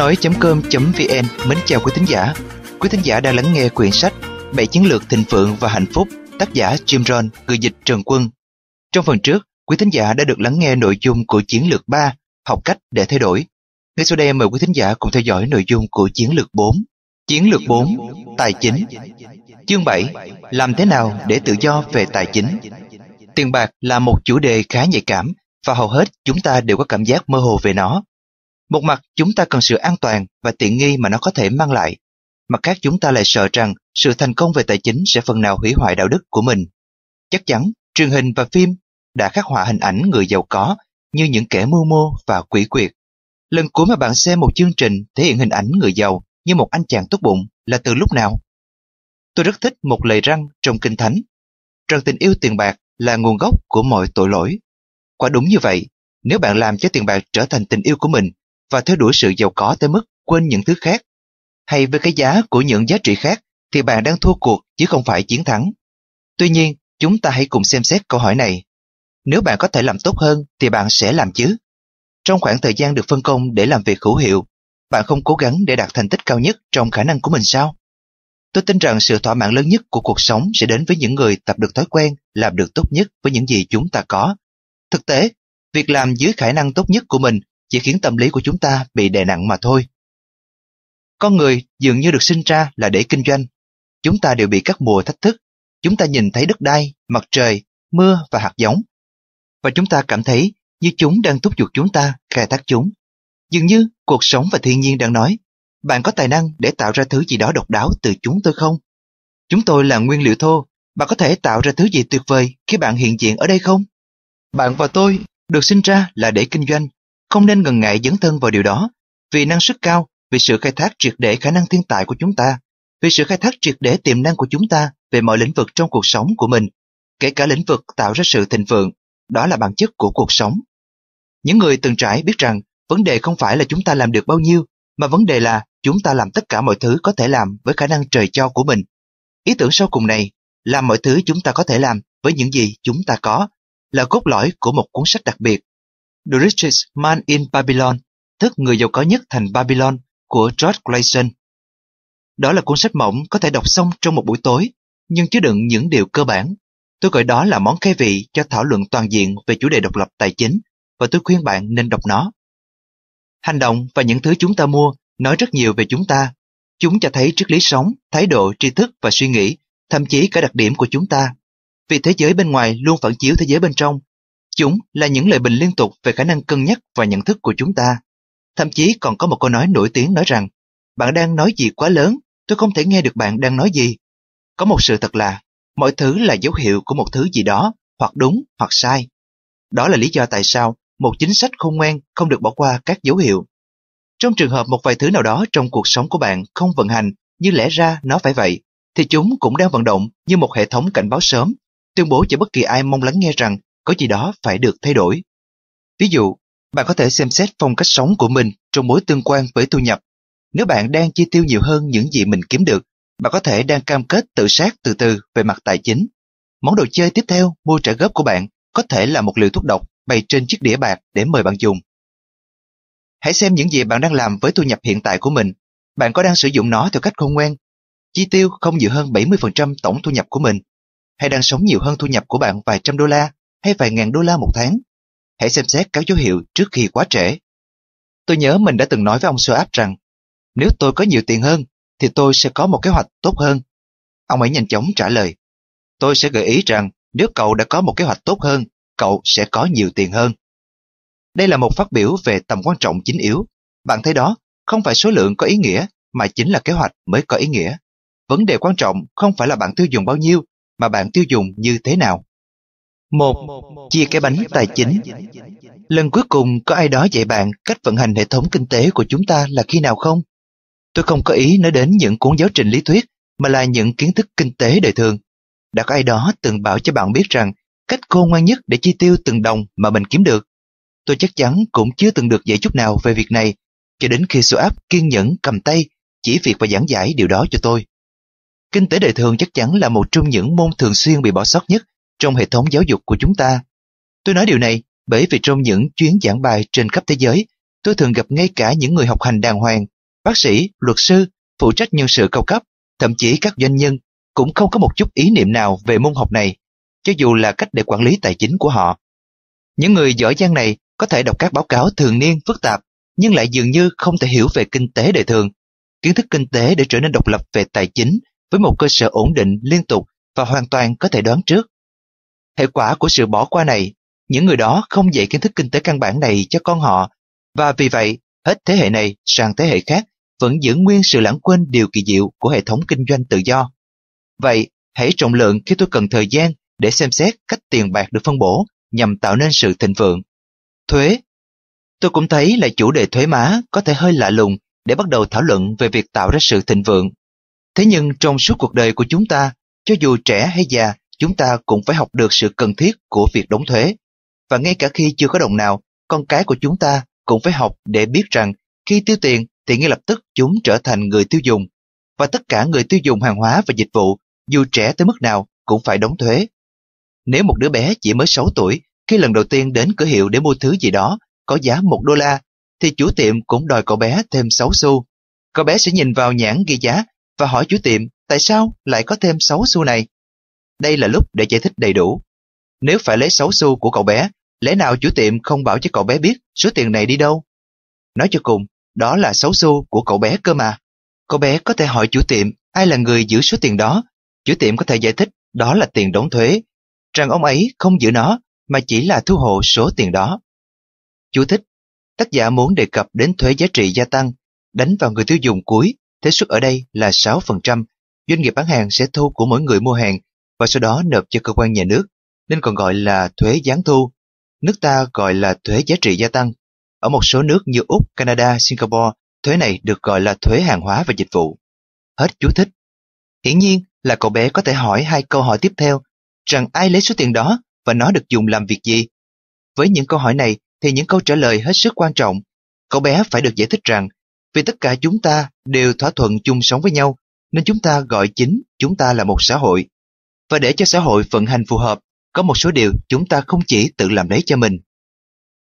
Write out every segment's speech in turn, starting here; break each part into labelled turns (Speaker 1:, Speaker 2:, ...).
Speaker 1: nói.com.vn mến chào quý thính giả. Quý thính giả đang lắng nghe quyển sách Bảy chiến lược thịnh vượng và hạnh phúc, tác giả Jim Rohn, người dịch Trần Quân. Trong phần trước, quý thính giả đã được lắng nghe nội dung của chiến lược 3, học cách để thay đổi. Ngay sau đây mời quý thính giả cùng theo dõi nội dung của chiến lược 4. Chiến lược 4, tài chính. Chương 7, làm thế nào để tự do về tài chính? Tiền bạc là một chủ đề khá nhạy cảm và hầu hết chúng ta đều có cảm giác mơ hồ về nó. Một mặt chúng ta cần sự an toàn và tiện nghi mà nó có thể mang lại. Mặt khác chúng ta lại sợ rằng sự thành công về tài chính sẽ phần nào hủy hoại đạo đức của mình. Chắc chắn, truyền hình và phim đã khắc họa hình ảnh người giàu có như những kẻ mưu mô và quỷ quyệt. Lần cuối mà bạn xem một chương trình thể hiện hình ảnh người giàu như một anh chàng tốt bụng là từ lúc nào? Tôi rất thích một lời răng trong Kinh Thánh, rằng tình yêu tiền bạc là nguồn gốc của mọi tội lỗi. Quả đúng như vậy, nếu bạn làm cho tiền bạc trở thành tình yêu của mình và theo đuổi sự giàu có tới mức quên những thứ khác, hay với cái giá của những giá trị khác, thì bạn đang thua cuộc chứ không phải chiến thắng. Tuy nhiên, chúng ta hãy cùng xem xét câu hỏi này. Nếu bạn có thể làm tốt hơn thì bạn sẽ làm chứ. Trong khoảng thời gian được phân công để làm việc hữu hiệu, bạn không cố gắng để đạt thành tích cao nhất trong khả năng của mình sao? Tôi tin rằng sự thỏa mãn lớn nhất của cuộc sống sẽ đến với những người tập được thói quen làm được tốt nhất với những gì chúng ta có. Thực tế, việc làm dưới khả năng tốt nhất của mình chỉ khiến tâm lý của chúng ta bị đè nặng mà thôi. Con người dường như được sinh ra là để kinh doanh. Chúng ta đều bị các mùa thách thức. Chúng ta nhìn thấy đất đai, mặt trời, mưa và hạt giống. Và chúng ta cảm thấy như chúng đang thúc giục chúng ta khai thác chúng. Dường như cuộc sống và thiên nhiên đang nói, bạn có tài năng để tạo ra thứ gì đó độc đáo từ chúng tôi không? Chúng tôi là nguyên liệu thô, bạn có thể tạo ra thứ gì tuyệt vời khi bạn hiện diện ở đây không? Bạn và tôi được sinh ra là để kinh doanh, không nên ngần ngại dấn thân vào điều đó, vì năng suất cao, vì sự khai thác triệt để khả năng thiên tài của chúng ta, vì sự khai thác triệt để tiềm năng của chúng ta về mọi lĩnh vực trong cuộc sống của mình, kể cả lĩnh vực tạo ra sự thịnh vượng, đó là bản chất của cuộc sống. Những người từng trải biết rằng vấn đề không phải là chúng ta làm được bao nhiêu, mà vấn đề là chúng ta làm tất cả mọi thứ có thể làm với khả năng trời cho của mình. Ý tưởng sau cùng này, làm mọi thứ chúng ta có thể làm với những gì chúng ta có, là cốt lõi của một cuốn sách đặc biệt. The Richest Man in Babylon, tức người giàu có nhất thành Babylon của George Clayson. Đó là cuốn sách mỏng có thể đọc xong trong một buổi tối, nhưng chứa đựng những điều cơ bản. Tôi gọi đó là món khai vị cho thảo luận toàn diện về chủ đề độc lập tài chính, và tôi khuyên bạn nên đọc nó. Hành động và những thứ chúng ta mua nói rất nhiều về chúng ta. Chúng cho thấy triết lý sống, thái độ, tri thức và suy nghĩ, thậm chí cả đặc điểm của chúng ta. Vì thế giới bên ngoài luôn phản chiếu thế giới bên trong. Chúng là những lời bình liên tục về khả năng cân nhắc và nhận thức của chúng ta. Thậm chí còn có một câu nói nổi tiếng nói rằng bạn đang nói gì quá lớn, tôi không thể nghe được bạn đang nói gì. Có một sự thật là mọi thứ là dấu hiệu của một thứ gì đó, hoặc đúng hoặc sai. Đó là lý do tại sao một chính sách khôn ngoan không được bỏ qua các dấu hiệu. Trong trường hợp một vài thứ nào đó trong cuộc sống của bạn không vận hành như lẽ ra nó phải vậy, thì chúng cũng đang vận động như một hệ thống cảnh báo sớm, tuyên bố cho bất kỳ ai mong lắng nghe rằng có gì đó phải được thay đổi. Ví dụ, bạn có thể xem xét phong cách sống của mình trong mối tương quan với thu nhập. Nếu bạn đang chi tiêu nhiều hơn những gì mình kiếm được, bạn có thể đang cam kết tự sát từ từ về mặt tài chính. Món đồ chơi tiếp theo mua trả góp của bạn có thể là một liều thuốc độc bày trên chiếc đĩa bạc để mời bạn dùng. Hãy xem những gì bạn đang làm với thu nhập hiện tại của mình. Bạn có đang sử dụng nó theo cách khôn ngoan? Chi tiêu không nhiều hơn 70% tổng thu nhập của mình? Hay đang sống nhiều hơn thu nhập của bạn vài trăm đô la hay vài ngàn đô la một tháng? Hãy xem xét các dấu hiệu trước khi quá trễ. Tôi nhớ mình đã từng nói với ông Soap rằng nếu tôi có nhiều tiền hơn thì tôi sẽ có một kế hoạch tốt hơn. Ông ấy nhanh chóng trả lời Tôi sẽ gợi ý rằng nếu cậu đã có một kế hoạch tốt hơn cậu sẽ có nhiều tiền hơn. Đây là một phát biểu về tầm quan trọng chính yếu. Bạn thấy đó, không phải số lượng có ý nghĩa, mà chính là kế hoạch mới có ý nghĩa. Vấn đề quan trọng không phải là bạn tiêu dùng bao nhiêu, mà bạn tiêu dùng như thế nào. Một, Chia cái bánh tài chính Lần cuối cùng có ai đó dạy bạn cách vận hành hệ thống kinh tế của chúng ta là khi nào không? Tôi không có ý nói đến những cuốn giáo trình lý thuyết, mà là những kiến thức kinh tế đời thường. Đã có ai đó từng bảo cho bạn biết rằng cách khôn ngoan nhất để chi tiêu từng đồng mà mình kiếm được. Tôi chắc chắn cũng chưa từng được dạy chút nào về việc này, cho đến khi số áp kiên nhẫn cầm tay, chỉ việc và giảng giải điều đó cho tôi. Kinh tế đời thường chắc chắn là một trong những môn thường xuyên bị bỏ sót nhất trong hệ thống giáo dục của chúng ta. Tôi nói điều này bởi vì trong những chuyến giảng bài trên khắp thế giới, tôi thường gặp ngay cả những người học hành đàng hoàng, bác sĩ, luật sư, phụ trách nhân sự cao cấp, thậm chí các doanh nhân cũng không có một chút ý niệm nào về môn học này, cho dù là cách để quản lý tài chính của họ. Những người giỏi giang này có thể đọc các báo cáo thường niên phức tạp, nhưng lại dường như không thể hiểu về kinh tế đời thường. Kiến thức kinh tế để trở nên độc lập về tài chính với một cơ sở ổn định liên tục và hoàn toàn có thể đoán trước. Hệ quả của sự bỏ qua này, những người đó không dạy kiến thức kinh tế căn bản này cho con họ, và vì vậy, hết thế hệ này sang thế hệ khác vẫn giữ nguyên sự lãng quên điều kỳ diệu của hệ thống kinh doanh tự do. Vậy, hãy trọng lượng khi tôi cần thời gian để xem xét cách tiền bạc được phân bổ nhằm tạo nên sự thịnh vượng. Thuế Tôi cũng thấy là chủ đề thuế má có thể hơi lạ lùng để bắt đầu thảo luận về việc tạo ra sự thịnh vượng. Thế nhưng trong suốt cuộc đời của chúng ta, cho dù trẻ hay già, chúng ta cũng phải học được sự cần thiết của việc đóng thuế. Và ngay cả khi chưa có đồng nào, con cái của chúng ta cũng phải học để biết rằng khi tiêu tiền thì ngay lập tức chúng trở thành người tiêu dùng. Và tất cả người tiêu dùng hàng hóa và dịch vụ, dù trẻ tới mức nào, cũng phải đóng thuế. Nếu một đứa bé chỉ mới 6 tuổi, khi lần đầu tiên đến cửa hiệu để mua thứ gì đó có giá 1 đô la, thì chủ tiệm cũng đòi cậu bé thêm 6 xu. Cậu bé sẽ nhìn vào nhãn ghi giá và hỏi chủ tiệm tại sao lại có thêm 6 xu này. Đây là lúc để giải thích đầy đủ. Nếu phải lấy 6 xu của cậu bé, lẽ nào chủ tiệm không bảo cho cậu bé biết số tiền này đi đâu? Nói cho cùng, đó là 6 xu của cậu bé cơ mà. Cậu bé có thể hỏi chủ tiệm ai là người giữ số tiền đó. Chủ tiệm có thể giải thích đó là tiền đóng thuế, rằng ông ấy không giữ nó mà chỉ là thu hộ số tiền đó. Chú thích Tác giả muốn đề cập đến thuế giá trị gia tăng, đánh vào người tiêu dùng cuối, Thế suất ở đây là 6%, doanh nghiệp bán hàng sẽ thu của mỗi người mua hàng và sau đó nộp cho cơ quan nhà nước, nên còn gọi là thuế gián thu. Nước ta gọi là thuế giá trị gia tăng. Ở một số nước như Úc, Canada, Singapore, thuế này được gọi là thuế hàng hóa và dịch vụ. Hết chú thích. Hiển nhiên là cậu bé có thể hỏi hai câu hỏi tiếp theo, rằng ai lấy số tiền đó và nó được dùng làm việc gì? Với những câu hỏi này thì những câu trả lời hết sức quan trọng. Cậu bé phải được giải thích rằng vì tất cả chúng ta đều thỏa thuận chung sống với nhau nên chúng ta gọi chính chúng ta là một xã hội. Và để cho xã hội vận hành phù hợp, có một số điều chúng ta không chỉ tự làm lấy cho mình.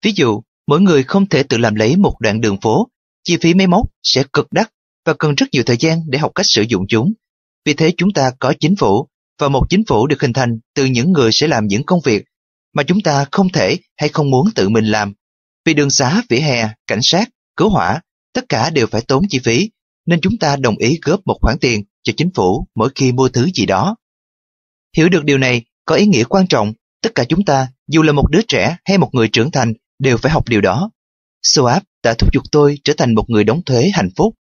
Speaker 1: Ví dụ, mỗi người không thể tự làm lấy một đoạn đường phố, chi phí máy móc sẽ cực đắt và cần rất nhiều thời gian để học cách sử dụng chúng. Vì thế chúng ta có chính phủ, và một chính phủ được hình thành từ những người sẽ làm những công việc mà chúng ta không thể hay không muốn tự mình làm. Vì đường xá, vỉa hè, cảnh sát, cứu hỏa, tất cả đều phải tốn chi phí, nên chúng ta đồng ý góp một khoản tiền cho chính phủ mỗi khi mua thứ gì đó. Hiểu được điều này có ý nghĩa quan trọng, tất cả chúng ta, dù là một đứa trẻ hay một người trưởng thành, đều phải học điều đó. Soap đã thúc giục tôi trở thành một người đóng thuế hạnh phúc.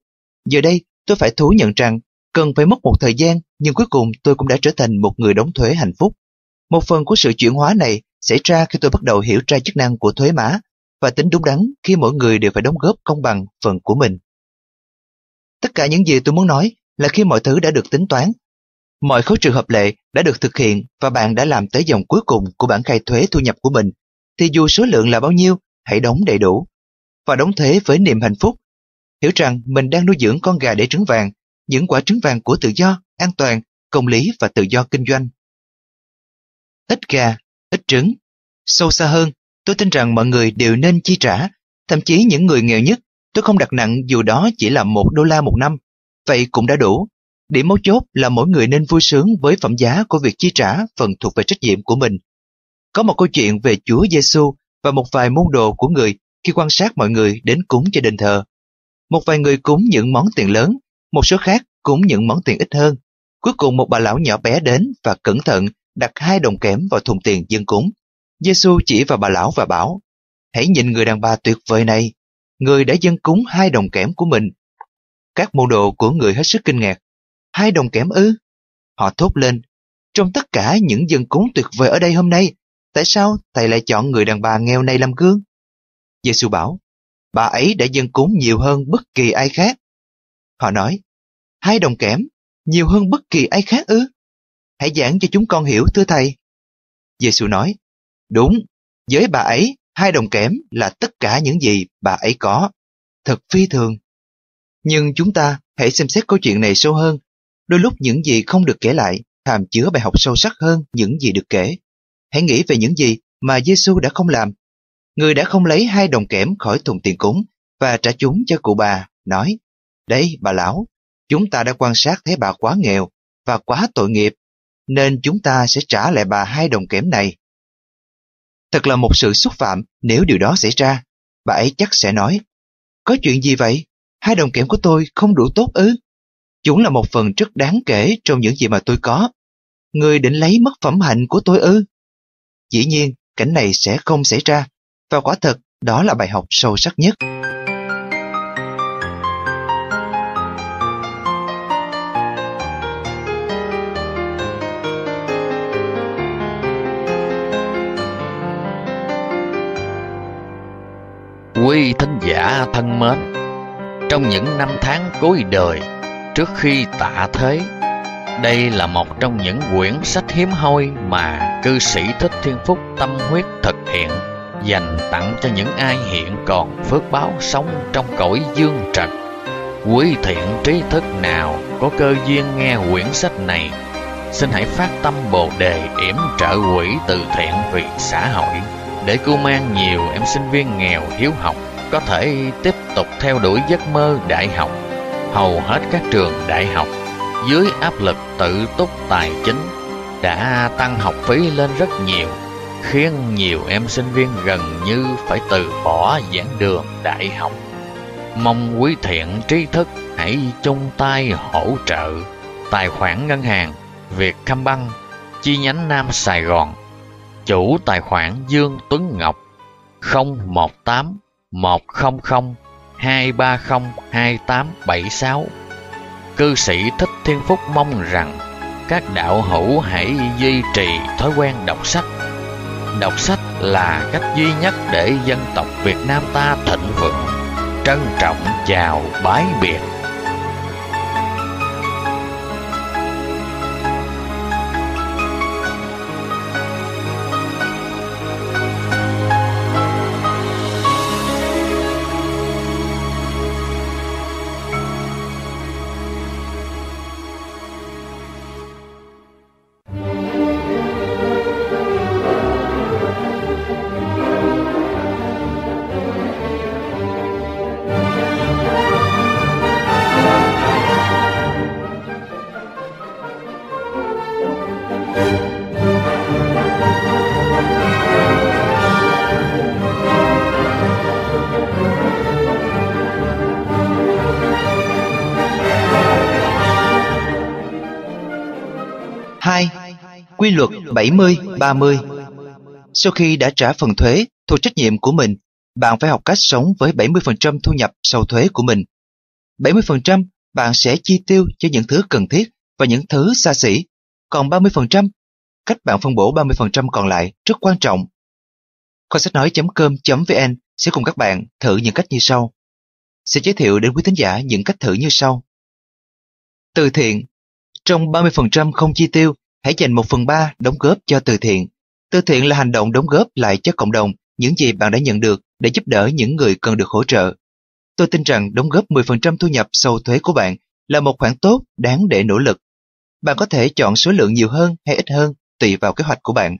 Speaker 1: Giờ đây, tôi phải thú nhận rằng cần phải mất một thời gian, nhưng cuối cùng tôi cũng đã trở thành một người đóng thuế hạnh phúc. Một phần của sự chuyển hóa này xảy ra khi tôi bắt đầu hiểu ra chức năng của thuế má và tính đúng đắn khi mỗi người đều phải đóng góp công bằng phần của mình. Tất cả những gì tôi muốn nói là khi mọi thứ đã được tính toán, mọi khấu trừ hợp lệ đã được thực hiện và bạn đã làm tới dòng cuối cùng của bản khai thuế thu nhập của mình, thì dù số lượng là bao nhiêu, hãy đóng đầy đủ. Và đóng thuế với niềm hạnh phúc. Hiểu rằng mình đang nuôi dưỡng con gà để trứng vàng, những quả trứng vàng của tự do, an toàn, công lý và tự do kinh doanh. Ít gà, ít trứng. Sâu xa hơn, tôi tin rằng mọi người đều nên chi trả, thậm chí những người nghèo nhất, tôi không đặt nặng dù đó chỉ là một đô la một năm. Vậy cũng đã đủ. Điểm mấu chốt là mỗi người nên vui sướng với phẩm giá của việc chi trả phần thuộc về trách nhiệm của mình. Có một câu chuyện về Chúa Giêsu và một vài môn đồ của người khi quan sát mọi người đến cúng cho đền thờ. Một vài người cúng những món tiền lớn, một số khác cúng những món tiền ít hơn. Cuối cùng một bà lão nhỏ bé đến và cẩn thận đặt hai đồng kẽm vào thùng tiền dân cúng. Giêsu chỉ vào bà lão và bảo, hãy nhìn người đàn bà tuyệt vời này, người đã dân cúng hai đồng kẽm của mình. Các môn đồ của người hết sức kinh ngạc. Hai đồng kẽm ư? Họ thốt lên, trong tất cả những dân cúng tuyệt vời ở đây hôm nay, tại sao thầy lại chọn người đàn bà nghèo này làm gương? Giêsu bảo, bà ấy đã dân cúng nhiều hơn bất kỳ ai khác. Họ nói, hai đồng kẽm, nhiều hơn bất kỳ ai khác ư? Hãy giảng cho chúng con hiểu thưa thầy. Giêsu nói, đúng, với bà ấy, hai đồng kẽm là tất cả những gì bà ấy có. Thật phi thường. Nhưng chúng ta hãy xem xét câu chuyện này sâu hơn. Đôi lúc những gì không được kể lại hàm chứa bài học sâu sắc hơn những gì được kể. Hãy nghĩ về những gì mà Giêsu đã không làm. Người đã không lấy hai đồng kẽm khỏi thùng tiền cúng, và trả chúng cho cụ bà, nói, Đây, bà lão, chúng ta đã quan sát thấy bà quá nghèo và quá tội nghiệp, nên chúng ta sẽ trả lại bà hai đồng kẽm này. Thật là một sự xúc phạm nếu điều đó xảy ra. Bà ấy chắc sẽ nói, có chuyện gì vậy? Hai đồng kẽm của tôi không đủ tốt ư? Chúng là một phần rất đáng kể trong những gì mà tôi có. Người định lấy mất phẩm hạnh của tôi ư? Dĩ nhiên, cảnh này sẽ không xảy ra. Và quả thật, đó là bài học sâu sắc nhất.
Speaker 2: Quý thính giả thân mến, trong những năm tháng cuối đời, trước khi tạ thế, đây là một trong những quyển sách hiếm hoi mà cư sĩ Thích Thiên Phúc tâm huyết thực hiện, dành tặng cho những ai hiện còn phước báo sống trong cõi dương trần. Quý thiện trí thức nào có cơ duyên nghe quyển sách này, xin hãy phát tâm Bồ đề yểm trợ quỹ từ thiện vì xã hội để cứu mang nhiều em sinh viên nghèo hiếu học có thể tiếp tục theo đuổi giấc mơ đại học. Hầu hết các trường đại học dưới áp lực tự túc tài chính đã tăng học phí lên rất nhiều, khiến nhiều em sinh viên gần như phải từ bỏ giảng đường đại học. Mong quý thiện trí thức hãy chung tay hỗ trợ tài khoản ngân hàng Việt Băng chi nhánh Nam Sài Gòn chủ tài khoản Dương Tuấn Ngọc 018 100 230 2876 Cư sĩ Thích Thiên Phúc mong rằng các đạo hữu hãy duy trì thói quen đọc sách. Đọc sách là cách duy nhất để dân tộc Việt Nam ta thịnh vượng. Trân trọng, chào bái biệt.
Speaker 1: 70-30 Sau khi đã trả phần thuế thuộc trách nhiệm của mình, bạn phải học cách sống với 70% thu nhập sau thuế của mình. 70% bạn sẽ chi tiêu cho những thứ cần thiết và những thứ xa xỉ, còn 30% cách bạn phân bổ 30% còn lại rất quan trọng. Kho sách nói.com.vn sẽ cùng các bạn thử những cách như sau. Sẽ giới thiệu đến quý thính giả những cách thử như sau. Từ thiện Trong 30% không chi tiêu hãy dành một phần ba đóng góp cho từ thiện. Từ thiện là hành động đóng góp lại cho cộng đồng những gì bạn đã nhận được để giúp đỡ những người cần được hỗ trợ. Tôi tin rằng đóng góp 10% thu nhập sau thuế của bạn là một khoản tốt đáng để nỗ lực. Bạn có thể chọn số lượng nhiều hơn hay ít hơn tùy vào kế hoạch của bạn.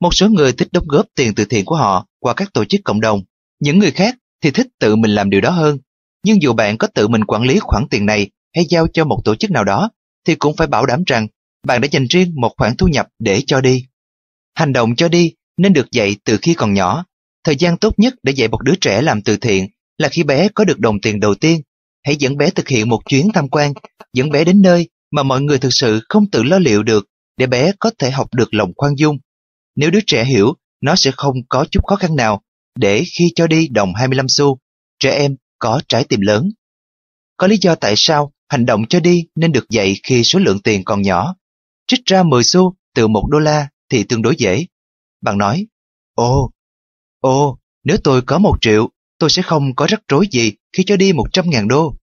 Speaker 1: Một số người thích đóng góp tiền từ thiện của họ qua các tổ chức cộng đồng. Những người khác thì thích tự mình làm điều đó hơn. Nhưng dù bạn có tự mình quản lý khoản tiền này hay giao cho một tổ chức nào đó, thì cũng phải bảo đảm rằng bạn đã dành riêng một khoản thu nhập để cho đi. Hành động cho đi nên được dạy từ khi còn nhỏ. Thời gian tốt nhất để dạy một đứa trẻ làm từ thiện là khi bé có được đồng tiền đầu tiên. Hãy dẫn bé thực hiện một chuyến tham quan, dẫn bé đến nơi mà mọi người thực sự không tự lo liệu được để bé có thể học được lòng khoan dung. Nếu đứa trẻ hiểu, nó sẽ không có chút khó khăn nào để khi cho đi đồng 25 xu, trẻ em có trái tim lớn. Có lý do tại sao hành động cho đi nên được dạy khi số lượng tiền còn nhỏ trích ra 10 xu từ 1 đô la thì tương đối dễ. Bạn nói, ồ, ồ, nếu tôi có 1 triệu, tôi sẽ không có rắc rối gì khi cho đi 100 ngàn đô.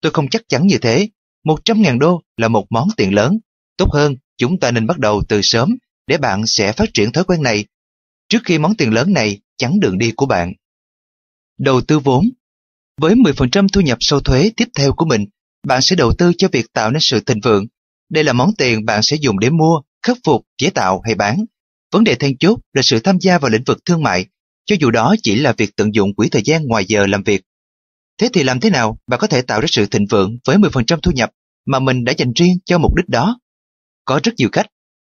Speaker 1: Tôi không chắc chắn như thế, 100 ngàn đô là một món tiền lớn. Tốt hơn, chúng ta nên bắt đầu từ sớm để bạn sẽ phát triển thói quen này trước khi món tiền lớn này chắn đường đi của bạn. Đầu tư vốn Với 10% thu nhập sau thuế tiếp theo của mình, bạn sẽ đầu tư cho việc tạo nên sự thịnh vượng đây là món tiền bạn sẽ dùng để mua, khắc phục, chế tạo hay bán. Vấn đề then chốt là sự tham gia vào lĩnh vực thương mại, cho dù đó chỉ là việc tận dụng quỹ thời gian ngoài giờ làm việc Thế thì làm thế nào bạn có thể tạo ra sự thịnh vượng với 10% thu nhập mà mình đã dành riêng cho mục đích đó? Có rất nhiều cách.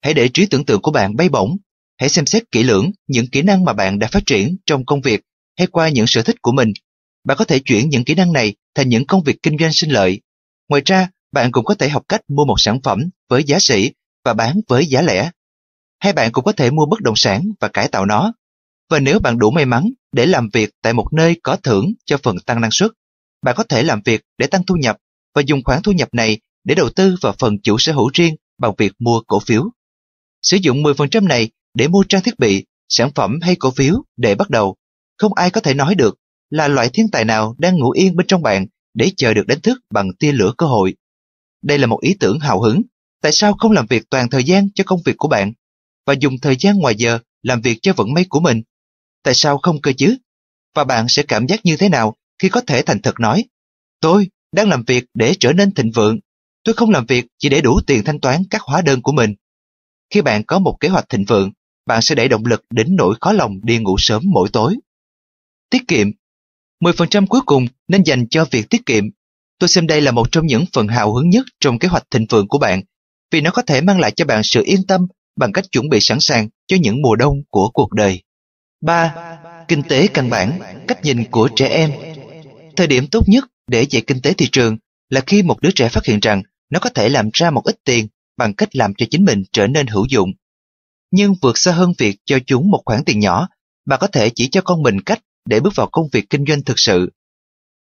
Speaker 1: Hãy để trí tưởng tượng của bạn bay bổng. Hãy xem xét kỹ lưỡng những kỹ năng mà bạn đã phát triển trong công việc hay qua những sở thích của mình. Bạn có thể chuyển những kỹ năng này thành những công việc kinh doanh sinh lợi. Ngoài ra, bạn cũng có thể học cách mua một sản phẩm với giá sỉ và bán với giá lẻ. Hay bạn cũng có thể mua bất động sản và cải tạo nó. Và nếu bạn đủ may mắn để làm việc tại một nơi có thưởng cho phần tăng năng suất, bạn có thể làm việc để tăng thu nhập và dùng khoản thu nhập này để đầu tư vào phần chủ sở hữu riêng bằng việc mua cổ phiếu. Sử dụng 10% này để mua trang thiết bị, sản phẩm hay cổ phiếu để bắt đầu. Không ai có thể nói được là loại thiên tài nào đang ngủ yên bên trong bạn để chờ được đánh thức bằng tia lửa cơ hội. Đây là một ý tưởng hào hứng. Tại sao không làm việc toàn thời gian cho công việc của bạn và dùng thời gian ngoài giờ làm việc cho vận may của mình? Tại sao không cơ chứ? Và bạn sẽ cảm giác như thế nào khi có thể thành thật nói Tôi đang làm việc để trở nên thịnh vượng. Tôi không làm việc chỉ để đủ tiền thanh toán các hóa đơn của mình. Khi bạn có một kế hoạch thịnh vượng, bạn sẽ đẩy động lực đến nỗi khó lòng đi ngủ sớm mỗi tối. Tiết kiệm 10% cuối cùng nên dành cho việc tiết kiệm. Tôi xem đây là một trong những phần hào hứng nhất trong kế hoạch thịnh vượng của bạn, vì nó có thể mang lại cho bạn sự yên tâm bằng cách chuẩn bị sẵn sàng cho những mùa đông của cuộc đời. 3. Kinh tế căn bản, cách nhìn của trẻ em. Thời điểm tốt nhất để dạy kinh tế thị trường là khi một đứa trẻ phát hiện rằng nó có thể làm ra một ít tiền bằng cách làm cho chính mình trở nên hữu dụng. Nhưng vượt xa hơn việc cho chúng một khoản tiền nhỏ, bà có thể chỉ cho con mình cách để bước vào công việc kinh doanh thực sự.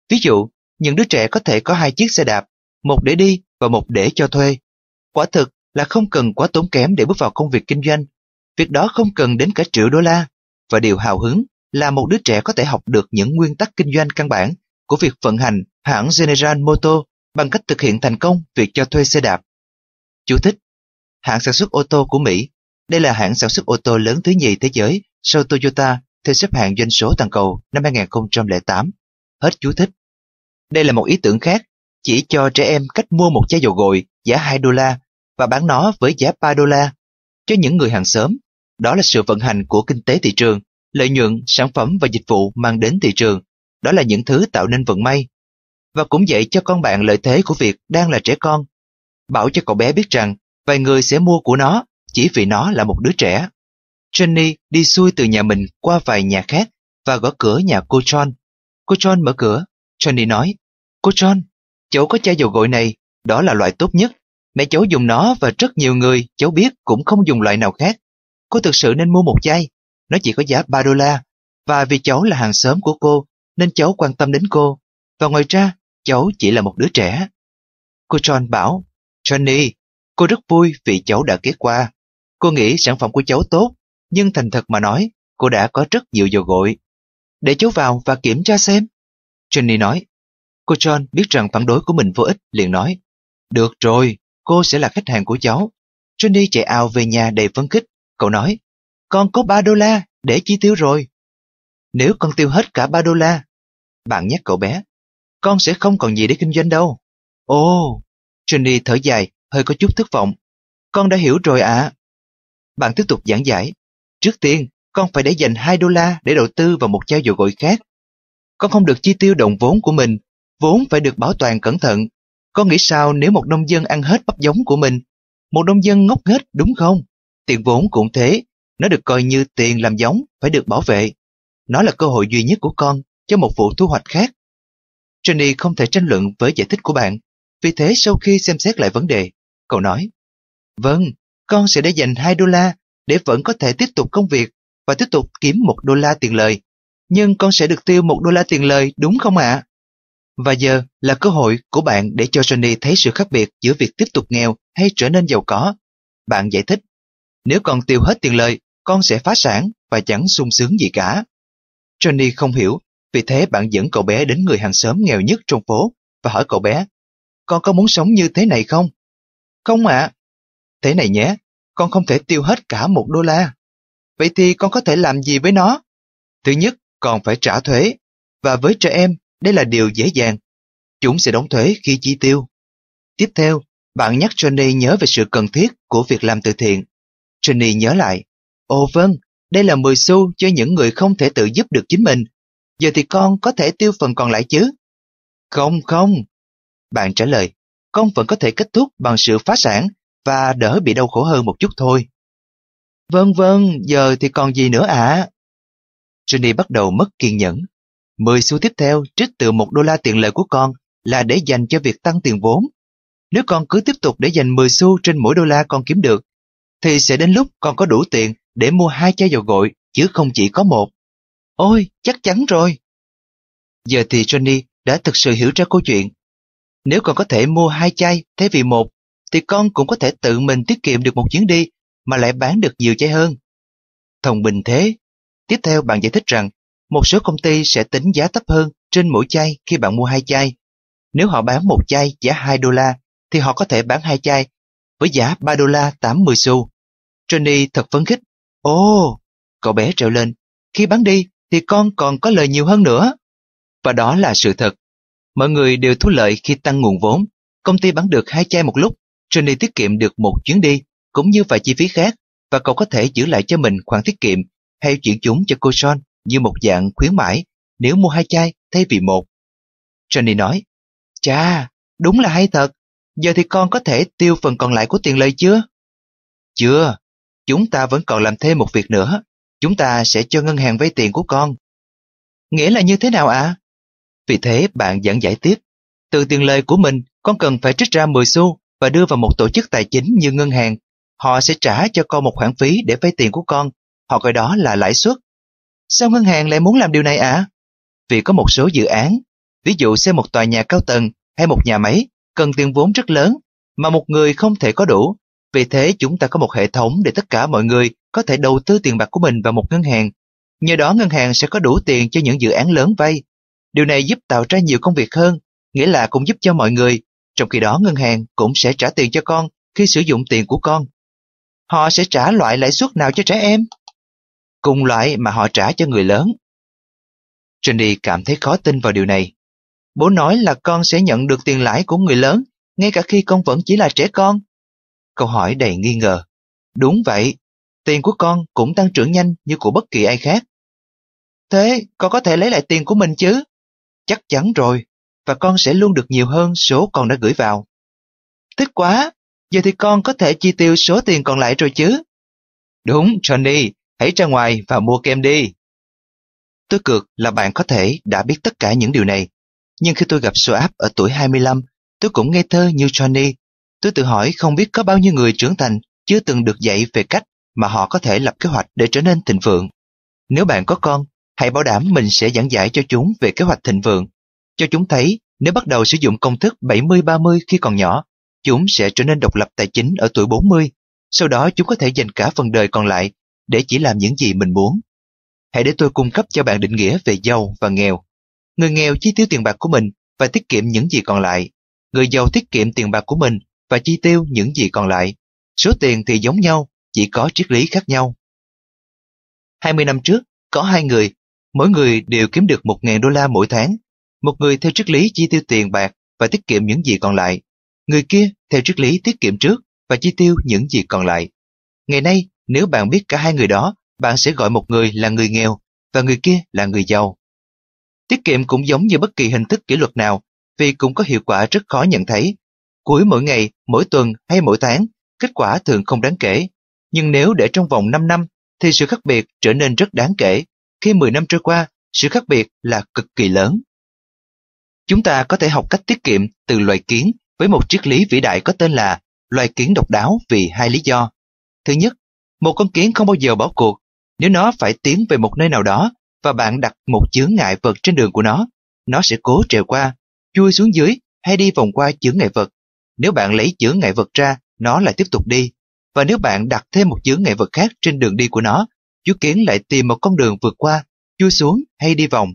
Speaker 1: Ví dụ, những đứa trẻ có thể có hai chiếc xe đạp, một để đi và một để cho thuê. Quả thực là không cần quá tốn kém để bước vào công việc kinh doanh. Việc đó không cần đến cả triệu đô la. Và điều hào hứng là một đứa trẻ có thể học được những nguyên tắc kinh doanh căn bản của việc vận hành hãng General Motors bằng cách thực hiện thành công việc cho thuê xe đạp. Chú thích Hãng sản xuất ô tô của Mỹ Đây là hãng sản xuất ô tô lớn thứ nhì thế giới sau Toyota theo xếp hạng doanh số toàn cầu năm 2008. Hết chú thích. Đây là một ý tưởng khác, chỉ cho trẻ em cách mua một chai dầu gội giá 2 đô la và bán nó với giá 3 đô la. Cho những người hàng xóm, đó là sự vận hành của kinh tế thị trường, lợi nhuận, sản phẩm và dịch vụ mang đến thị trường. Đó là những thứ tạo nên vận may. Và cũng dạy cho con bạn lợi thế của việc đang là trẻ con. Bảo cho cậu bé biết rằng vài người sẽ mua của nó chỉ vì nó là một đứa trẻ. Jenny đi xuôi từ nhà mình qua vài nhà khác và gõ cửa nhà cô John. Cô John mở cửa. Johnny nói, Cô John, cháu có chai dầu gội này, đó là loại tốt nhất. Mẹ cháu dùng nó và rất nhiều người cháu biết cũng không dùng loại nào khác. Cô thực sự nên mua một chai. Nó chỉ có giá 3 đô la. Và vì cháu là hàng xóm của cô, nên cháu quan tâm đến cô. Và ngoài ra, cháu chỉ là một đứa trẻ. Cô John bảo, Johnny, cô rất vui vì cháu đã ghé qua. Cô nghĩ sản phẩm của cháu tốt nhưng thành thật mà nói, cô đã có rất nhiều dầu gội. Để cháu vào và kiểm tra xem. Jenny nói. Cô John biết rằng phản đối của mình vô ích, liền nói. Được rồi, cô sẽ là khách hàng của cháu. Jenny chạy ao về nhà đầy phấn khích. Cậu nói, con có 3 đô la để chi tiêu rồi. Nếu con tiêu hết cả 3 đô la, bạn nhắc cậu bé, con sẽ không còn gì để kinh doanh đâu. Ồ, Jenny thở dài, hơi có chút thất vọng. Con đã hiểu rồi ạ. À. Bạn tiếp tục giảng giải. Trước tiên, con phải để dành 2 đô la để đầu tư vào một chai dầu gội khác. Con không được chi tiêu đồng vốn của mình, vốn phải được bảo toàn cẩn thận. Con nghĩ sao nếu một nông dân ăn hết bắp giống của mình? Một nông dân ngốc nghếch đúng không? Tiền vốn cũng thế, nó được coi như tiền làm giống phải được bảo vệ. Nó là cơ hội duy nhất của con cho một vụ thu hoạch khác. Johnny không thể tranh luận với giải thích của bạn, vì thế sau khi xem xét lại vấn đề, cậu nói Vâng, con sẽ để dành 2 đô la để vẫn có thể tiếp tục công việc và tiếp tục kiếm một đô la tiền lời. Nhưng con sẽ được tiêu một đô la tiền lời đúng không ạ? Và giờ là cơ hội của bạn để cho Johnny thấy sự khác biệt giữa việc tiếp tục nghèo hay trở nên giàu có. Bạn giải thích, nếu con tiêu hết tiền lời, con sẽ phá sản và chẳng sung sướng gì cả. Johnny không hiểu, vì thế bạn dẫn cậu bé đến người hàng xóm nghèo nhất trong phố và hỏi cậu bé, con có muốn sống như thế này không? Không ạ. Thế này nhé, con không thể tiêu hết cả một đô la. Vậy thì con có thể làm gì với nó? Thứ nhất, còn phải trả thuế. Và với trẻ em, đây là điều dễ dàng. Chúng sẽ đóng thuế khi chi tiêu. Tiếp theo, bạn nhắc Johnny nhớ về sự cần thiết của việc làm từ thiện. Johnny nhớ lại, Ồ vâng, đây là 10 xu cho những người không thể tự giúp được chính mình. Giờ thì con có thể tiêu phần còn lại chứ? Không không. Bạn trả lời, con vẫn có thể kết thúc bằng sự phá sản và đỡ bị đau khổ hơn một chút thôi. Vâng vâng, giờ thì còn gì nữa ạ? À? Johnny bắt đầu mất kiên nhẫn. 10 xu tiếp theo trích từ một đô la tiền lợi của con là để dành cho việc tăng tiền vốn. Nếu con cứ tiếp tục để dành 10 xu trên mỗi đô la con kiếm được, thì sẽ đến lúc con có đủ tiền để mua hai chai dầu gội, chứ không chỉ có một. Ôi, chắc chắn rồi. Giờ thì Johnny đã thực sự hiểu ra câu chuyện. Nếu con có thể mua hai chai thay vì một, thì con cũng có thể tự mình tiết kiệm được một chuyến đi mà lại bán được nhiều chai hơn. Thông bình thế. Tiếp theo bạn giải thích rằng một số công ty sẽ tính giá thấp hơn trên mỗi chai khi bạn mua hai chai. Nếu họ bán một chai giá 2 đô la, thì họ có thể bán hai chai với giá 3 đô la 80 xu. Johnny thật phấn khích. Ồ, cậu bé trèo lên. Khi bán đi thì con còn có lời nhiều hơn nữa. Và đó là sự thật. Mọi người đều thu lợi khi tăng nguồn vốn. Công ty bán được hai chai một lúc, Johnny tiết kiệm được một chuyến đi, cũng như vài chi phí khác, và cậu có thể giữ lại cho mình khoản tiết kiệm hay chuyển chúng cho cô Son như một dạng khuyến mãi nếu mua hai chai thay vì một. Johnny nói, Chà, đúng là hay thật. Giờ thì con có thể tiêu phần còn lại của tiền lời chưa? Chưa, chúng ta vẫn còn làm thêm một việc nữa. Chúng ta sẽ cho ngân hàng vay tiền của con. Nghĩa là như thế nào ạ? À? Vì thế bạn dẫn giải tiếp. Từ tiền lời của mình, con cần phải trích ra 10 xu và đưa vào một tổ chức tài chính như ngân hàng. Họ sẽ trả cho con một khoản phí để vay tiền của con. Họ gọi đó là lãi suất. Sao ngân hàng lại muốn làm điều này ạ? À? Vì có một số dự án, ví dụ xây một tòa nhà cao tầng hay một nhà máy, cần tiền vốn rất lớn mà một người không thể có đủ. Vì thế chúng ta có một hệ thống để tất cả mọi người có thể đầu tư tiền bạc của mình vào một ngân hàng. Nhờ đó ngân hàng sẽ có đủ tiền cho những dự án lớn vay. Điều này giúp tạo ra nhiều công việc hơn, nghĩa là cũng giúp cho mọi người. Trong khi đó ngân hàng cũng sẽ trả tiền cho con khi sử dụng tiền của con. Họ sẽ trả loại lãi suất nào cho trẻ em? Cùng loại mà họ trả cho người lớn. Johnny cảm thấy khó tin vào điều này. Bố nói là con sẽ nhận được tiền lãi của người lớn, ngay cả khi con vẫn chỉ là trẻ con. Câu hỏi đầy nghi ngờ. Đúng vậy, tiền của con cũng tăng trưởng nhanh như của bất kỳ ai khác. Thế con có thể lấy lại tiền của mình chứ? Chắc chắn rồi, và con sẽ luôn được nhiều hơn số con đã gửi vào. Thích quá, giờ thì con có thể chi tiêu số tiền còn lại rồi chứ? Đúng, Johnny, hãy ra ngoài và mua kem đi. Tôi cược là bạn có thể đã biết tất cả những điều này, nhưng khi tôi gặp Soap ở tuổi 25, tôi cũng ngây thơ như Johnny. Tôi tự hỏi không biết có bao nhiêu người trưởng thành chưa từng được dạy về cách mà họ có thể lập kế hoạch để trở nên thịnh vượng. Nếu bạn có con, hãy bảo đảm mình sẽ giảng giải cho chúng về kế hoạch thịnh vượng. Cho chúng thấy nếu bắt đầu sử dụng công thức 70-30 khi còn nhỏ, chúng sẽ trở nên độc lập tài chính ở tuổi 40. Sau đó chúng có thể dành cả phần đời còn lại để chỉ làm những gì mình muốn. Hãy để tôi cung cấp cho bạn định nghĩa về giàu và nghèo. Người nghèo chi tiêu tiền bạc của mình và tiết kiệm những gì còn lại. Người giàu tiết kiệm tiền bạc của mình và chi tiêu những gì còn lại. Số tiền thì giống nhau, chỉ có triết lý khác nhau. 20 năm trước, có hai người, mỗi người đều kiếm được 1.000 đô la mỗi tháng. Một người theo triết lý chi tiêu tiền bạc và tiết kiệm những gì còn lại. Người kia theo triết lý tiết kiệm trước và chi tiêu những gì còn lại. Ngày nay, nếu bạn biết cả hai người đó, bạn sẽ gọi một người là người nghèo và người kia là người giàu. Tiết kiệm cũng giống như bất kỳ hình thức kỷ luật nào vì cũng có hiệu quả rất khó nhận thấy. Cuối mỗi ngày, mỗi tuần hay mỗi tháng, kết quả thường không đáng kể. Nhưng nếu để trong vòng 5 năm thì sự khác biệt trở nên rất đáng kể. Khi 10 năm trôi qua, sự khác biệt là cực kỳ lớn. Chúng ta có thể học cách tiết kiệm từ loài kiến với một triết lý vĩ đại có tên là loài kiến độc đáo vì hai lý do. Thứ nhất, một con kiến không bao giờ bỏ cuộc. Nếu nó phải tiến về một nơi nào đó và bạn đặt một chướng ngại vật trên đường của nó, nó sẽ cố trèo qua, chui xuống dưới hay đi vòng qua chướng ngại vật. Nếu bạn lấy chướng ngại vật ra, nó lại tiếp tục đi. Và nếu bạn đặt thêm một chướng ngại vật khác trên đường đi của nó, chú kiến lại tìm một con đường vượt qua, chui xuống hay đi vòng.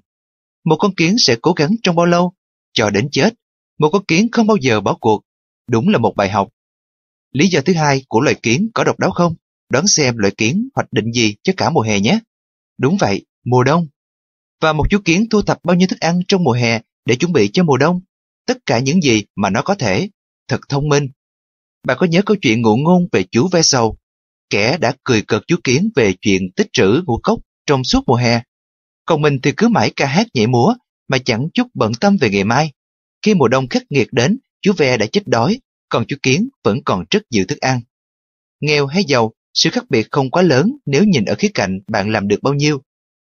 Speaker 1: Một con kiến sẽ cố gắng trong bao lâu? Cho đến chết. Một con kiến không bao giờ bỏ cuộc. Đúng là một bài học. Lý do thứ hai của loài kiến có độc đáo không? Đón xem loại kiến hoạch định gì cho cả mùa hè nhé. Đúng vậy, mùa đông. Và một chú kiến thu thập bao nhiêu thức ăn trong mùa hè để chuẩn bị cho mùa đông. Tất cả những gì mà nó có thể. Thật thông minh. Bạn có nhớ câu chuyện ngụ ngôn về chú ve sầu? Kẻ đã cười cợt chú kiến về chuyện tích trữ ngũ cốc trong suốt mùa hè. Còn mình thì cứ mãi ca hát nhảy múa mà chẳng chút bận tâm về ngày mai. Khi mùa đông khắc nghiệt đến, chú ve đã chết đói, còn chú kiến vẫn còn rất nhiều thức ăn. Nghèo hay giàu, sự khác biệt không quá lớn nếu nhìn ở khía cạnh bạn làm được bao nhiêu.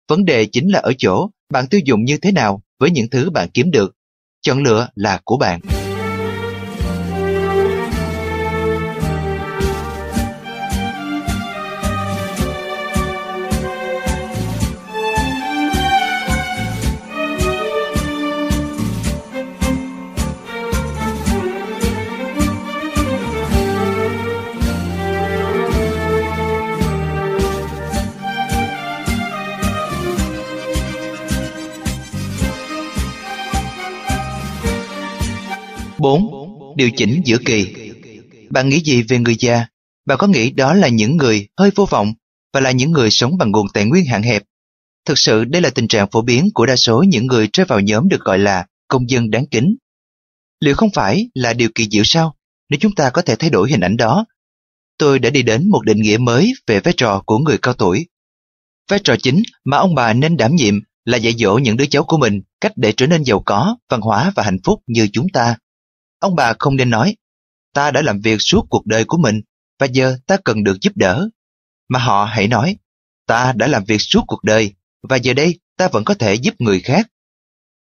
Speaker 1: Vấn đề chính là ở chỗ bạn tiêu dùng như thế nào với những thứ bạn kiếm được. Chọn lựa là của bạn. Điều chỉnh giữa kỳ Bạn nghĩ gì về người già? Bạn có nghĩ đó là những người hơi vô vọng và là những người sống bằng nguồn tài nguyên hạn hẹp? Thực sự đây là tình trạng phổ biến của đa số những người rơi vào nhóm được gọi là công dân đáng kính. Liệu không phải là điều kỳ diệu sao nếu chúng ta có thể thay đổi hình ảnh đó? Tôi đã đi đến một định nghĩa mới về vai trò của người cao tuổi. Vai trò chính mà ông bà nên đảm nhiệm là dạy dỗ những đứa cháu của mình cách để trở nên giàu có, văn hóa và hạnh phúc như chúng ta. Ông bà không nên nói, ta đã làm việc suốt cuộc đời của mình và giờ ta cần được giúp đỡ. Mà họ hãy nói, ta đã làm việc suốt cuộc đời và giờ đây ta vẫn có thể giúp người khác.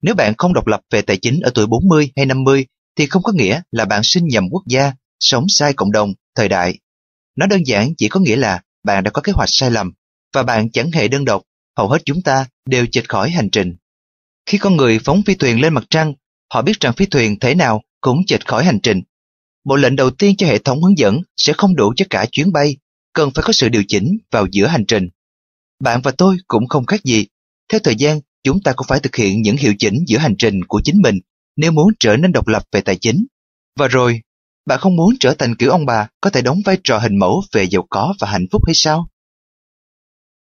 Speaker 1: Nếu bạn không độc lập về tài chính ở tuổi 40 hay 50 thì không có nghĩa là bạn sinh nhầm quốc gia, sống sai cộng đồng, thời đại. Nó đơn giản chỉ có nghĩa là bạn đã có kế hoạch sai lầm và bạn chẳng hề đơn độc, hầu hết chúng ta đều chệch khỏi hành trình. Khi con người phóng phi thuyền lên mặt trăng, họ biết rằng phi thuyền thế nào cũng chệch khỏi hành trình. Bộ lệnh đầu tiên cho hệ thống hướng dẫn sẽ không đủ cho cả chuyến bay, cần phải có sự điều chỉnh vào giữa hành trình. Bạn và tôi cũng không khác gì. Theo thời gian, chúng ta cũng phải thực hiện những hiệu chỉnh giữa hành trình của chính mình nếu muốn trở nên độc lập về tài chính. Và rồi, bạn không muốn trở thành kiểu ông bà có thể đóng vai trò hình mẫu về giàu có và hạnh phúc hay sao?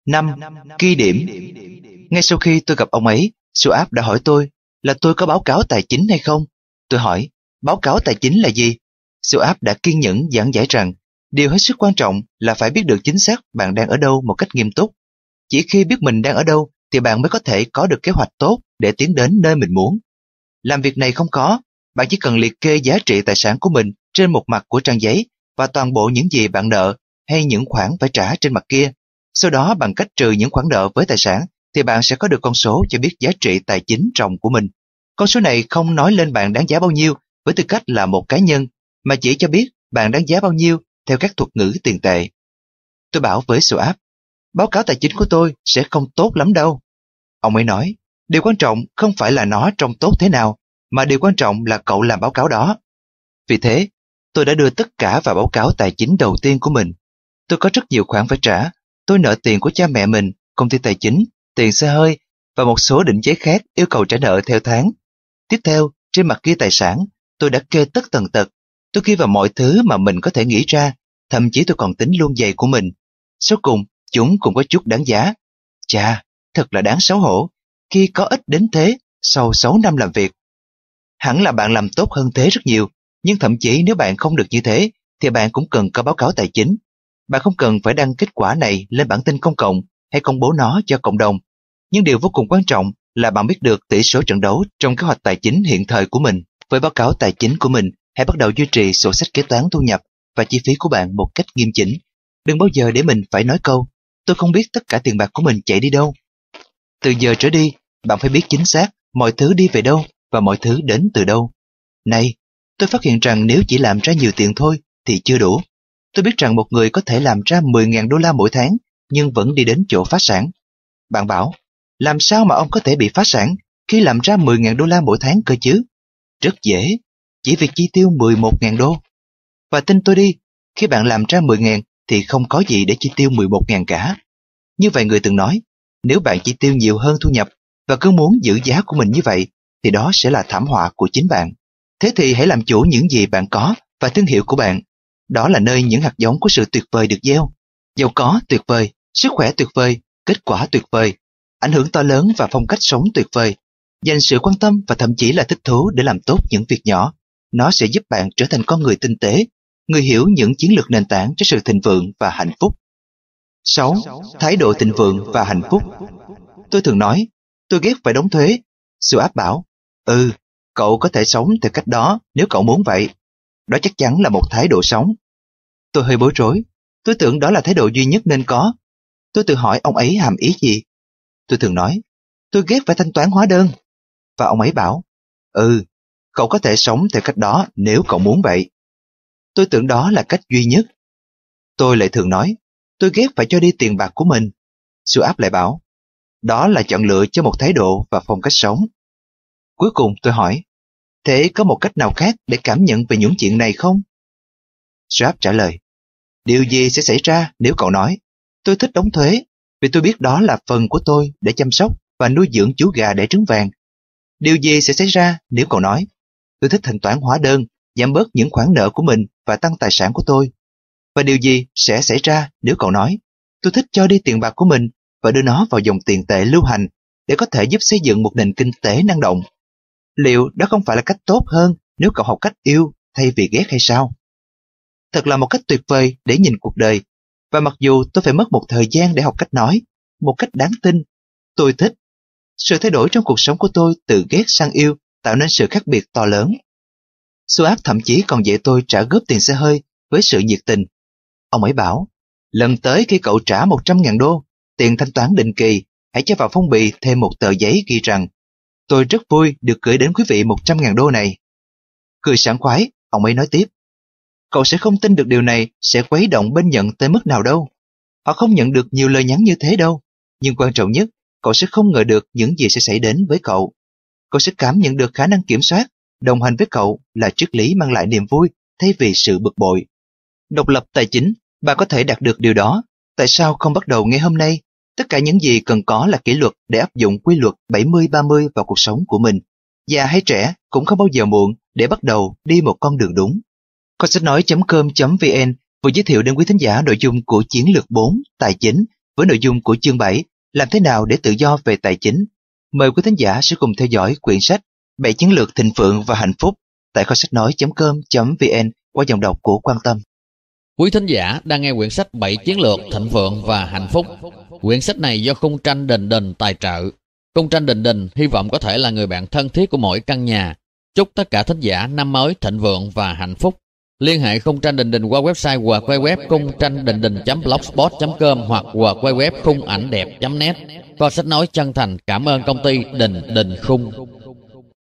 Speaker 1: 5. Ghi điểm Ngay sau khi tôi gặp ông ấy, Suap đã hỏi tôi là tôi có báo cáo tài chính hay không. Tôi hỏi, Báo cáo tài chính là gì? Siêu áp đã kiên nhẫn giảng giải rằng điều hết sức quan trọng là phải biết được chính xác bạn đang ở đâu một cách nghiêm túc. Chỉ khi biết mình đang ở đâu thì bạn mới có thể có được kế hoạch tốt để tiến đến nơi mình muốn. Làm việc này không có, bạn chỉ cần liệt kê giá trị tài sản của mình trên một mặt của trang giấy và toàn bộ những gì bạn nợ hay những khoản phải trả trên mặt kia. Sau đó bằng cách trừ những khoản nợ với tài sản thì bạn sẽ có được con số cho biết giá trị tài chính ròng của mình. Con số này không nói lên bạn đáng giá bao nhiêu với tư cách là một cá nhân mà chỉ cho biết bạn đáng giá bao nhiêu theo các thuật ngữ tiền tệ. Tôi bảo với Suap, báo cáo tài chính của tôi sẽ không tốt lắm đâu. Ông ấy nói, điều quan trọng không phải là nó trông tốt thế nào, mà điều quan trọng là cậu làm báo cáo đó. Vì thế, tôi đã đưa tất cả vào báo cáo tài chính đầu tiên của mình. Tôi có rất nhiều khoản phải trả, tôi nợ tiền của cha mẹ mình, công ty tài chính, tiền xe hơi và một số định chế khác yêu cầu trả nợ theo tháng. Tiếp theo, trên mặt kia tài sản, Tôi đã kê tất tần tật, tôi ghi vào mọi thứ mà mình có thể nghĩ ra, thậm chí tôi còn tính luôn giày của mình. Sau cùng, chúng cũng có chút đáng giá. Chà, thật là đáng xấu hổ, khi có ít đến thế sau 6 năm làm việc. Hẳn là bạn làm tốt hơn thế rất nhiều, nhưng thậm chí nếu bạn không được như thế, thì bạn cũng cần có báo cáo tài chính. Bạn không cần phải đăng kết quả này lên bản tin công cộng hay công bố nó cho cộng đồng. Nhưng điều vô cùng quan trọng là bạn biết được tỷ số trận đấu trong kế hoạch tài chính hiện thời của mình. Với báo cáo tài chính của mình, hãy bắt đầu duy trì sổ sách kế toán thu nhập và chi phí của bạn một cách nghiêm chỉnh. Đừng bao giờ để mình phải nói câu, tôi không biết tất cả tiền bạc của mình chạy đi đâu. Từ giờ trở đi, bạn phải biết chính xác mọi thứ đi về đâu và mọi thứ đến từ đâu. Này, tôi phát hiện rằng nếu chỉ làm ra nhiều tiền thôi thì chưa đủ. Tôi biết rằng một người có thể làm ra 10.000 đô la mỗi tháng nhưng vẫn đi đến chỗ phá sản. Bạn bảo, làm sao mà ông có thể bị phá sản khi làm ra 10.000 đô la mỗi tháng cơ chứ? Rất dễ, chỉ việc chi tiêu 11.000 đô. Và tin tôi đi, khi bạn làm ra 10.000 thì không có gì để chi tiêu 11.000 cả. Như vậy người từng nói, nếu bạn chi tiêu nhiều hơn thu nhập và cứ muốn giữ giá của mình như vậy, thì đó sẽ là thảm họa của chính bạn. Thế thì hãy làm chủ những gì bạn có và thương hiệu của bạn. Đó là nơi những hạt giống của sự tuyệt vời được gieo. Giàu có tuyệt vời, sức khỏe tuyệt vời, kết quả tuyệt vời, ảnh hưởng to lớn và phong cách sống tuyệt vời dành sự quan tâm và thậm chí là thích thú để làm tốt những việc nhỏ. Nó sẽ giúp bạn trở thành con người tinh tế, người hiểu những chiến lược nền tảng cho sự thịnh vượng và hạnh phúc. 6. Thái độ thịnh vượng và hạnh phúc Tôi thường nói, tôi ghét phải đóng thuế. Sự áp bảo, ừ, Cậu có thể sống theo cách đó nếu cậu muốn vậy. Đó chắc chắn là một thái độ sống. Tôi hơi bối rối. Tôi tưởng đó là thái độ duy nhất nên có. Tôi tự hỏi ông ấy hàm ý gì. Tôi thường nói, tôi ghét phải thanh toán hóa đơn. Và ông ấy bảo, ừ, cậu có thể sống theo cách đó nếu cậu muốn vậy. Tôi tưởng đó là cách duy nhất. Tôi lại thường nói, tôi ghét phải cho đi tiền bạc của mình. Su áp lại bảo, đó là chọn lựa cho một thái độ và phong cách sống. Cuối cùng tôi hỏi, thế có một cách nào khác để cảm nhận về những chuyện này không? Su áp trả lời, điều gì sẽ xảy ra nếu cậu nói, tôi thích đóng thuế vì tôi biết đó là phần của tôi để chăm sóc và nuôi dưỡng chú gà để trứng vàng. Điều gì sẽ xảy ra nếu cậu nói, tôi thích thanh toán hóa đơn, giảm bớt những khoản nợ của mình và tăng tài sản của tôi. Và điều gì sẽ xảy ra nếu cậu nói, tôi thích cho đi tiền bạc của mình và đưa nó vào dòng tiền tệ lưu hành để có thể giúp xây dựng một nền kinh tế năng động. Liệu đó không phải là cách tốt hơn nếu cậu học cách yêu thay vì ghét hay sao? Thật là một cách tuyệt vời để nhìn cuộc đời. Và mặc dù tôi phải mất một thời gian để học cách nói, một cách đáng tin, tôi thích. Sự thay đổi trong cuộc sống của tôi từ ghét sang yêu tạo nên sự khác biệt to lớn. Suat thậm chí còn dạy tôi trả góp tiền xe hơi với sự nhiệt tình. Ông ấy bảo, lần tới khi cậu trả 100.000 đô, tiền thanh toán định kỳ, hãy cho vào phong bì thêm một tờ giấy ghi rằng tôi rất vui được gửi đến quý vị 100.000 đô này. Cười sảng khoái, ông ấy nói tiếp. Cậu sẽ không tin được điều này sẽ quấy động bên nhận tới mức nào đâu. Họ không nhận được nhiều lời nhắn như thế đâu. Nhưng quan trọng nhất, cậu sẽ không ngờ được những gì sẽ xảy đến với cậu. Cậu sẽ cảm nhận được khả năng kiểm soát, đồng hành với cậu là triết lý mang lại niềm vui thay vì sự bực bội. Độc lập tài chính, bạn có thể đạt được điều đó. Tại sao không bắt đầu ngay hôm nay Tất cả những gì cần có là kỷ luật để áp dụng quy luật 70-30 vào cuộc sống của mình. Già hay trẻ cũng không bao giờ muộn để bắt đầu đi một con đường đúng. Con sách nói.com.vn vừa giới thiệu đến quý thính giả nội dung của chiến lược 4 tài chính với nội dung của chương 7 làm thế nào để tự do về tài chính. Mời quý thính giả sẽ cùng theo dõi quyển sách 7 chiến lược thịnh vượng và hạnh phúc tại kho sách nói.com.vn qua dòng đọc của Quan Tâm.
Speaker 2: Quý thính giả đang nghe quyển sách 7 chiến lược thịnh vượng và hạnh phúc. Quyển sách này do khung tranh đình đình tài trợ. Khung tranh đình đình hy vọng có thể là người bạn thân thiết của mỗi căn nhà. Chúc tất cả thính giả năm mới thịnh vượng và hạnh phúc. Liên hệ khung tranh đình đình qua website hoặc quay web khung tranh đình đình.blogspot.com hoặc hoặc quay web khung ảnh đẹp.net. Kho sách nói chân thành cảm ơn công ty Đình Đình Khung.